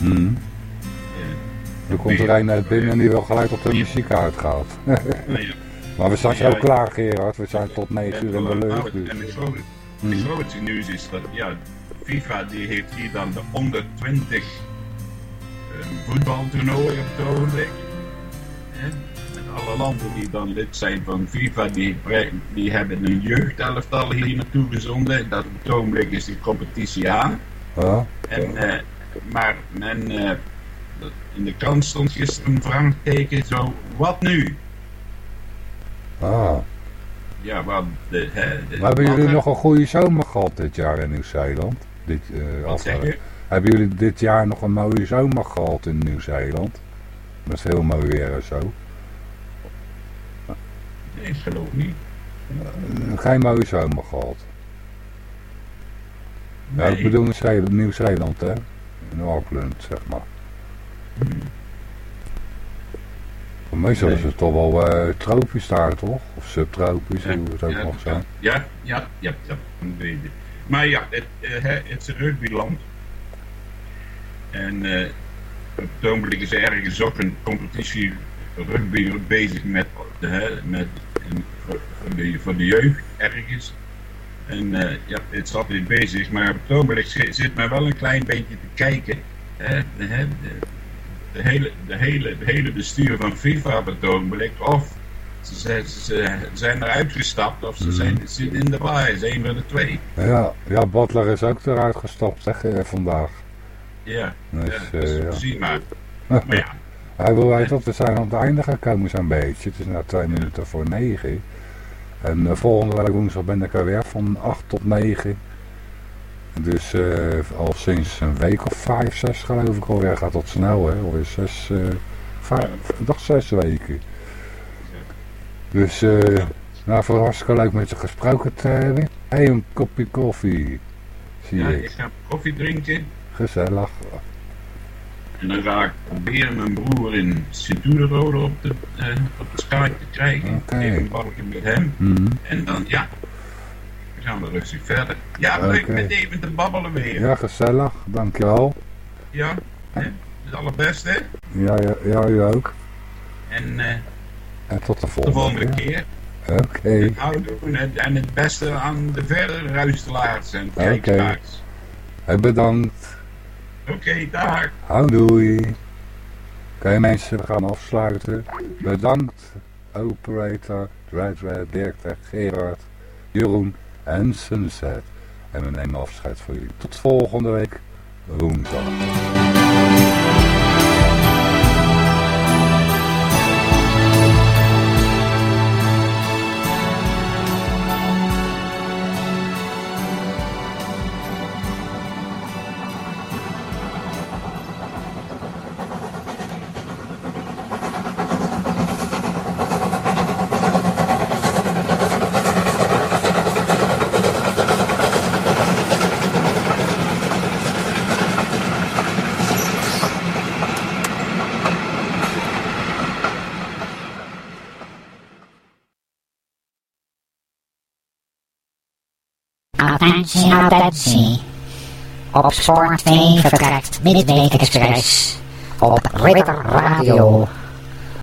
Ja. Er komt er een uit binnen en die wil gelijk dat de muziek uitgaat. [LAUGHS] Maar we zijn zo klaar Gerard, we zijn tot 9 uur in de lucht. Dus. en het grote, grootste nieuws is dat ja, FIFA die heeft hier dan de onder 20 eh, voetbaltoernooien op het ogenblik. Met alle landen die dan lid zijn van FIFA, die, die hebben een jeugdelftal hier naartoe gezonden. Dat op het ogenblik is die competitie aan. Ja, En, eh, maar men, eh, in de krant stond gisteren een vraagteken zo, wat nu? ah. Ja, de, de, Maar hebben jullie nog een goede zomer gehad dit jaar in Nieuw-Zeeland? Dit, eh, hebben jullie dit jaar nog een mooie zomer gehad in Nieuw-Zeeland? Met veel mooi weer en zo. Nee, ik geloof niet. Geen mooie zomer gehad. Ja, ik bedoel Nieuw-Zeeland, hè? In Auckland, zeg maar. Voor meestal is het toch wel eh, tropisch daar, toch? Of subtropisch, hoe het ook ja, mag zijn. Ja, ja, ja, ja. Maar ja, het, eh, het is een rugbyland. En eh, op het ogenblik is er ergens ook een competitie rugby bezig met, de, met de, voor de jeugd ergens. En eh, ja, het is altijd bezig, maar het ogenblik zit, men wel een klein beetje te kijken. Hè, de, de, hele, de, hele, de hele bestuur van FIFA op het ogenblik, of ze, zijn- ze, ze zijn eruit gestapt of ze zijn, zitten in de baai, is een van de twee. Ja, ja, Butler is ook eruit gestapt, zeg, eh, vandaag. Ja, Dus, ja, eh, ja. maar. [LAUGHS] Maar ja, Hij wil weten dat we zijn aan het einde gekomen zo'n beetje. Het is nu twee minuten voor negen. En eh, volgende week woensdag ben ik er weer van 8 tot 9. Dus eh, al sinds een week of vijf, zes geloof ik alweer. Gaat dat snel hè, alweer zes, eh vijf, ik dacht zes weken. Dus eh, nou voor hartstikke leuk met je gesproken te hebben. Hé, hey, een kopje koffie. Zie ja, ik. ik ga koffie drinken Gezellig. En dan ga ik proberen mijn broer in Sint-Oederode op de, eh, op de Skype te krijgen. Even een babbelje met hem. Mhm. En dan, ja, dan gaan we rustig verder. Ja, leuk met even te babbelen weer. Ja, gezellig. Dankjewel. Ja, hè? het allerbeste. Ja, ja, ja, u ook. En eh, En tot de de volgende, volgende keer. keer. Oké. Houdoe en, en het beste aan de verdere luisteraars en Oké. kijkers. Hey, bedankt. Oké, dag. Houdoei. Oké mensen, we gaan afsluiten. Bedankt. Operator, Dread Red, Dirk, Gerard, Jeroen en Sunset. En we nemen afscheid voor jullie. Tot volgende week woensdag. Attentie. Op Spoor 2 verkrijgt Midweek Express op Ridder Radio